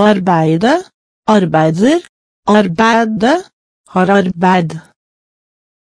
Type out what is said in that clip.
Arbeide, arbeider, arbeide, har arbeid.